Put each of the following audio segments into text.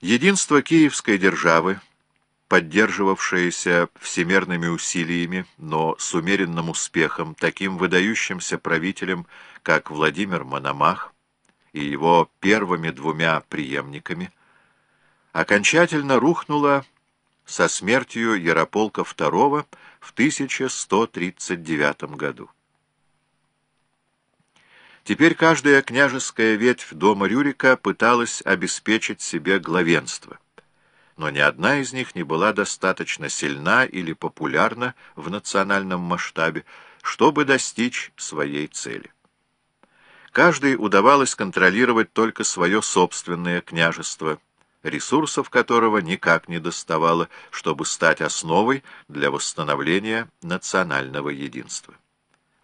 Единство киевской державы, поддерживавшееся всемерными усилиями, но с умеренным успехом, таким выдающимся правителем, как Владимир Мономах и его первыми двумя преемниками, окончательно рухнуло со смертью Ярополка II в 1139 году. Теперь каждая княжеская ветвь дома Рюрика пыталась обеспечить себе главенство, но ни одна из них не была достаточно сильна или популярна в национальном масштабе, чтобы достичь своей цели. Каждой удавалось контролировать только свое собственное княжество, ресурсов которого никак не доставало, чтобы стать основой для восстановления национального единства.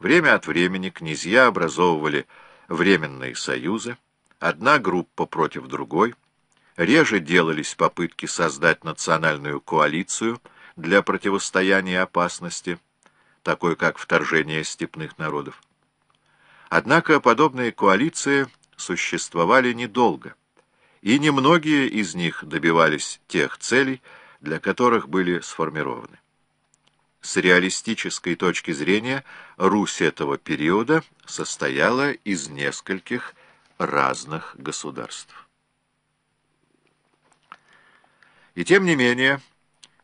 Время от времени князья образовывали временные союзы, одна группа против другой, реже делались попытки создать национальную коалицию для противостояния опасности, такой как вторжение степных народов. Однако подобные коалиции существовали недолго, и немногие из них добивались тех целей, для которых были сформированы. С реалистической точки зрения Русь этого периода состояла из нескольких разных государств. И тем не менее,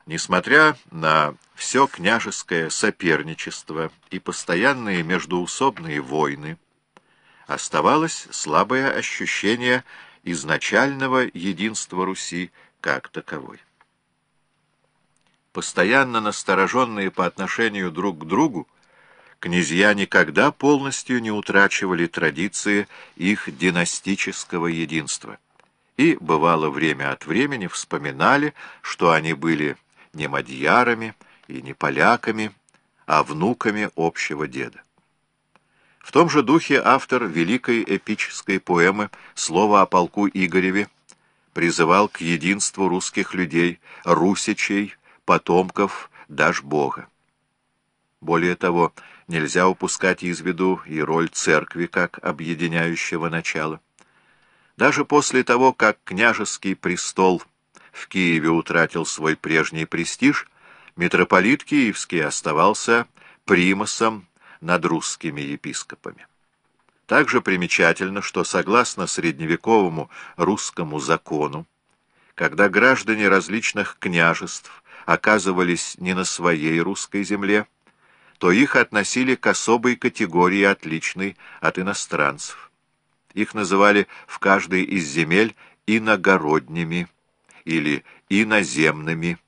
несмотря на все княжеское соперничество и постоянные междуусобные войны, оставалось слабое ощущение изначального единства Руси как таковой постоянно настороженные по отношению друг к другу, князья никогда полностью не утрачивали традиции их династического единства и, бывало, время от времени вспоминали, что они были не мадьярами и не поляками, а внуками общего деда. В том же духе автор великой эпической поэмы «Слово о полку Игореве» призывал к единству русских людей, русичей, потомков Дашбога. Более того, нельзя упускать из виду и роль церкви как объединяющего начала. Даже после того, как княжеский престол в Киеве утратил свой прежний престиж, митрополит Киевский оставался примасом над русскими епископами. Также примечательно, что согласно средневековому русскому закону, когда граждане различных княжеств оказывались не на своей русской земле, то их относили к особой категории, отличной от иностранцев. Их называли в каждой из земель иногородними или иноземными,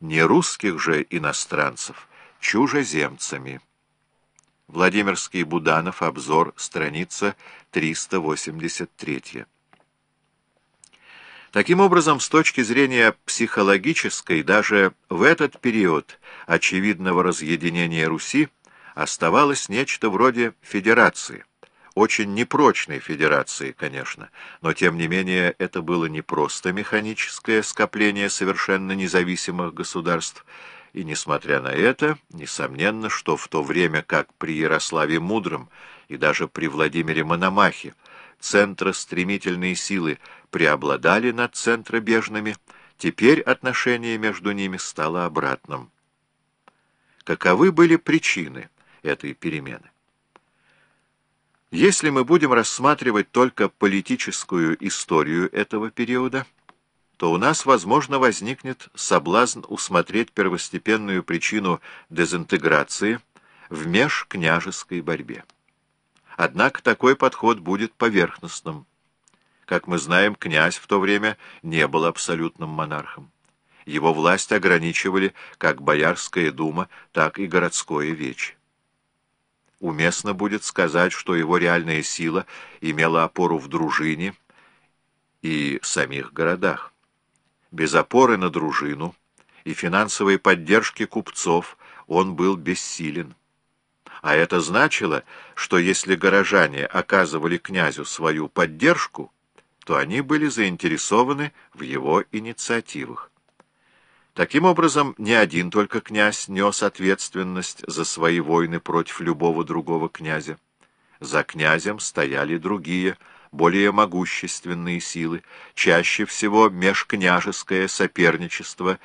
не русских же иностранцев, чужеземцами. Владимирский Буданов, обзор, страница 383. Таким образом, с точки зрения психологической, даже в этот период очевидного разъединения Руси оставалось нечто вроде федерации. Очень непрочной федерации, конечно, но тем не менее это было не просто механическое скопление совершенно независимых государств, и, несмотря на это, несомненно, что в то время как при Ярославе Мудром и даже при Владимире Мономахе центростремительные силы преобладали над центробежными, теперь отношение между ними стало обратным. Каковы были причины этой перемены? Если мы будем рассматривать только политическую историю этого периода, то у нас, возможно, возникнет соблазн усмотреть первостепенную причину дезинтеграции в межкняжеской борьбе. Однако такой подход будет поверхностным. Как мы знаем, князь в то время не был абсолютным монархом. Его власть ограничивали как Боярская дума, так и городское вече. Уместно будет сказать, что его реальная сила имела опору в дружине и самих городах. Без опоры на дружину и финансовой поддержки купцов он был бессилен. А это значило, что если горожане оказывали князю свою поддержку, то они были заинтересованы в его инициативах. Таким образом, не один только князь нес ответственность за свои войны против любого другого князя. За князем стояли другие, более могущественные силы, чаще всего межкняжеское соперничество